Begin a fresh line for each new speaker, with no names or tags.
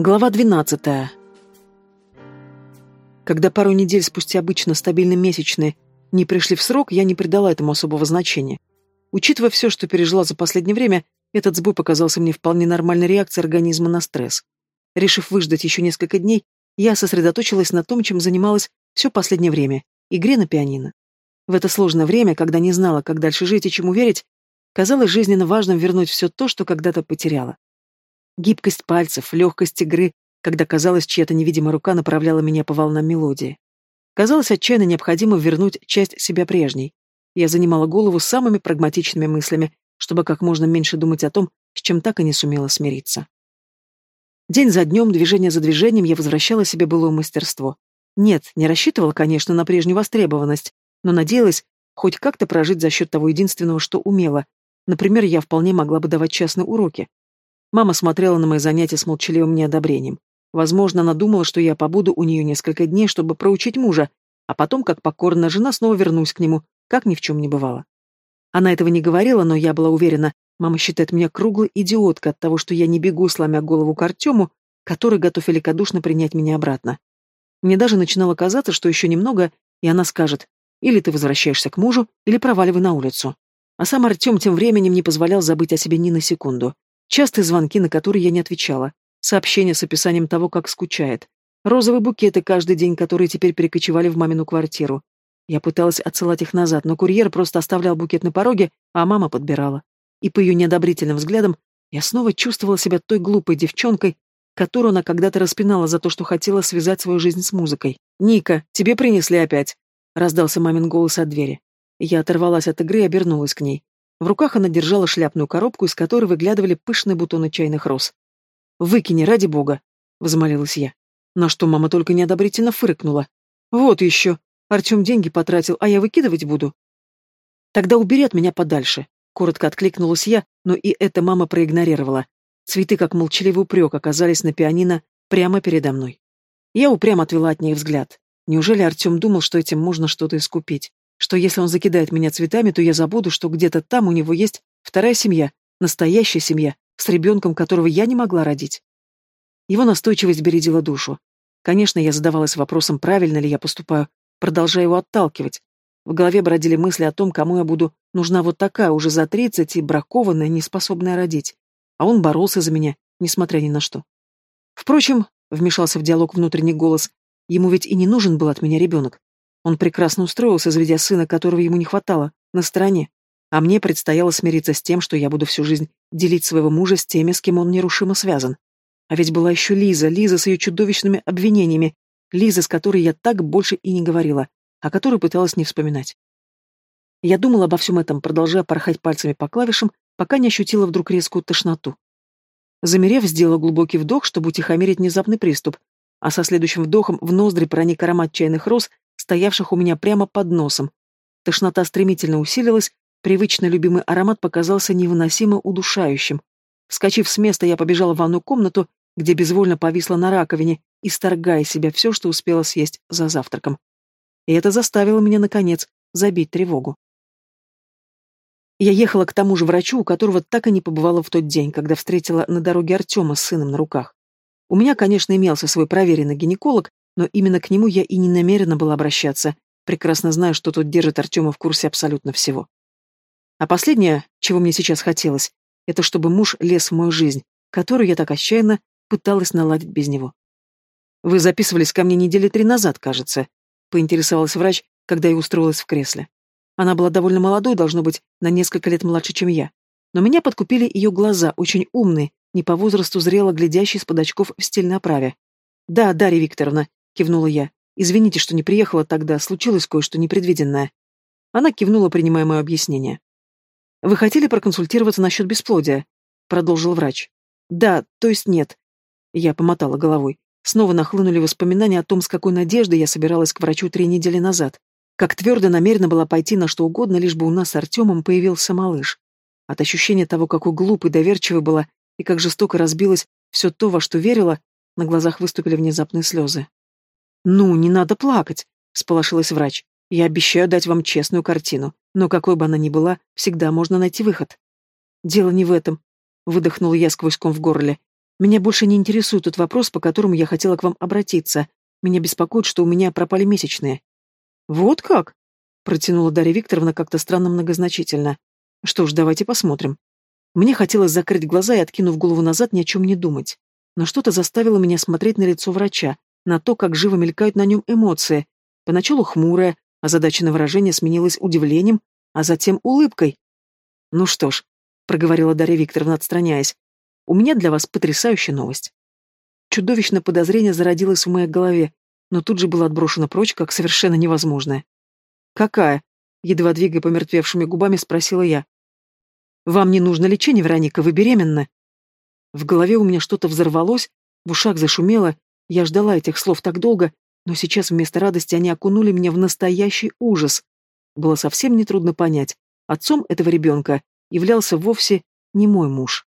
Глава 12. Когда пару недель спустя обычно стабильно месячные не пришли в срок, я не придала этому особого значения. Учитывая все, что пережила за последнее время, этот сбой показался мне вполне нормальной реакцией организма на стресс. Решив выждать еще несколько дней, я сосредоточилась на том, чем занималась все последнее время – игре на пианино. В это сложное время, когда не знала, как дальше жить и чему верить, казалось жизненно важным вернуть все то, что когда-то потеряла. Гибкость пальцев, легкость игры, когда, казалось, чья-то невидимая рука направляла меня по волнам мелодии. Казалось, отчаянно необходимо вернуть часть себя прежней. Я занимала голову самыми прагматичными мыслями, чтобы как можно меньше думать о том, с чем так и не сумела смириться. День за днем, движение за движением я возвращала себе былое мастерство. Нет, не рассчитывала, конечно, на прежнюю востребованность, но надеялась хоть как-то прожить за счет того единственного, что умела. Например, я вполне могла бы давать частные уроки. Мама смотрела на мои занятия с молчаливым неодобрением. Возможно, она думала, что я побуду у нее несколько дней, чтобы проучить мужа, а потом, как покорная жена, снова вернусь к нему, как ни в чем не бывало. Она этого не говорила, но я была уверена, мама считает меня круглой идиоткой от того, что я не бегу, сломя голову к Артему, который готов великодушно принять меня обратно. Мне даже начинало казаться, что еще немного, и она скажет, или ты возвращаешься к мужу, или проваливай на улицу. А сам Артем тем временем не позволял забыть о себе ни на секунду. Частые звонки, на которые я не отвечала. Сообщения с описанием того, как скучает. Розовые букеты каждый день, которые теперь перекочевали в мамину квартиру. Я пыталась отсылать их назад, но курьер просто оставлял букет на пороге, а мама подбирала. И по ее неодобрительным взглядам я снова чувствовала себя той глупой девчонкой, которую она когда-то распинала за то, что хотела связать свою жизнь с музыкой. «Ника, тебе принесли опять!» — раздался мамин голос от двери. Я оторвалась от игры и обернулась к ней. В руках она держала шляпную коробку, из которой выглядывали пышные бутоны чайных роз. «Выкини, ради бога!» — взмолилась я. На что мама только неодобрительно фыркнула. «Вот еще! Артем деньги потратил, а я выкидывать буду?» «Тогда убери от меня подальше!» — коротко откликнулась я, но и это мама проигнорировала. Цветы, как молчаливый упрек, оказались на пианино прямо передо мной. Я упрямо отвела от них взгляд. Неужели Артем думал, что этим можно что-то искупить? Что если он закидает меня цветами, то я забуду, что где-то там у него есть вторая семья, настоящая семья, с ребенком, которого я не могла родить. Его настойчивость бередила душу. Конечно, я задавалась вопросом, правильно ли я поступаю, продолжая его отталкивать. В голове бродили мысли о том, кому я буду нужна вот такая, уже за тридцать и бракованная, неспособная родить. А он боролся за меня, несмотря ни на что. Впрочем, вмешался в диалог внутренний голос, ему ведь и не нужен был от меня ребенок. Он прекрасно устроился, заведя сына, которого ему не хватало, на стороне. А мне предстояло смириться с тем, что я буду всю жизнь делить своего мужа с теми, с кем он нерушимо связан. А ведь была еще Лиза, Лиза с ее чудовищными обвинениями, Лиза, с которой я так больше и не говорила, о которой пыталась не вспоминать. Я думала обо всем этом, продолжая порхать пальцами по клавишам, пока не ощутила вдруг резкую тошноту. Замерев, сделала глубокий вдох, чтобы утихомирить внезапный приступ, а со следующим вдохом в ноздри проник аромат чайных роз, стоявших у меня прямо под носом. Тошнота стремительно усилилась, привычно любимый аромат показался невыносимо удушающим. Вскочив с места, я побежала в ванную комнату, где безвольно повисла на раковине, исторгая себя все, что успела съесть за завтраком. И это заставило меня, наконец, забить тревогу. Я ехала к тому же врачу, у которого так и не побывала в тот день, когда встретила на дороге Артема с сыном на руках. У меня, конечно, имелся свой проверенный гинеколог, но именно к нему я и не намерена была обращаться, прекрасно зная, что тот держит Артема в курсе абсолютно всего. А последнее, чего мне сейчас хотелось, это чтобы муж лез в мою жизнь, которую я так отчаянно пыталась наладить без него. «Вы записывались ко мне недели три назад, кажется», — поинтересовалась врач, когда я устроилась в кресле. Она была довольно молодой, должно быть, на несколько лет младше, чем я. Но меня подкупили ее глаза, очень умные, не по возрасту зрело глядящие из-под очков в стильной оправе. «Да, Дарья Викторовна, кивнула я. Извините, что не приехала тогда, случилось кое-что непредвиденное. Она кивнула, принимая мое объяснение. Вы хотели проконсультироваться насчет бесплодия? продолжил врач. Да, то есть нет. Я помотала головой. Снова нахлынули воспоминания о том, с какой надеждой я собиралась к врачу три недели назад. Как твердо намерена была пойти на что угодно, лишь бы у нас с Артемом появился малыш. От ощущения того, какой глупой, доверчивой была, и как жестоко разбилось все то, во что верила, на глазах выступили внезапные слезы. «Ну, не надо плакать», — сполошилась врач. «Я обещаю дать вам честную картину, но какой бы она ни была, всегда можно найти выход». «Дело не в этом», — выдохнула я сквозь ком в горле. Меня больше не интересует тот вопрос, по которому я хотела к вам обратиться. Меня беспокоит, что у меня пропали месячные». «Вот как?» — протянула Дарья Викторовна как-то странно многозначительно. «Что ж, давайте посмотрим». Мне хотелось закрыть глаза и, откинув голову назад, ни о чем не думать. Но что-то заставило меня смотреть на лицо врача, на то, как живо мелькают на нем эмоции. Поначалу хмурое, озадаченное выражение сменилось удивлением, а затем улыбкой. «Ну что ж», — проговорила Дарья Викторовна, отстраняясь, — «у меня для вас потрясающая новость». Чудовищное подозрение зародилось в моей голове, но тут же было отброшено прочь, как совершенно невозможное. «Какая?» — едва двигая помертвевшими губами, спросила я. «Вам не нужно лечение, Вероника, вы беременны». В голове у меня что-то взорвалось, в ушах зашумело, я ждала этих слов так долго, но сейчас вместо радости они окунули меня в настоящий ужас. Было совсем нетрудно понять, отцом этого ребенка являлся вовсе не мой муж.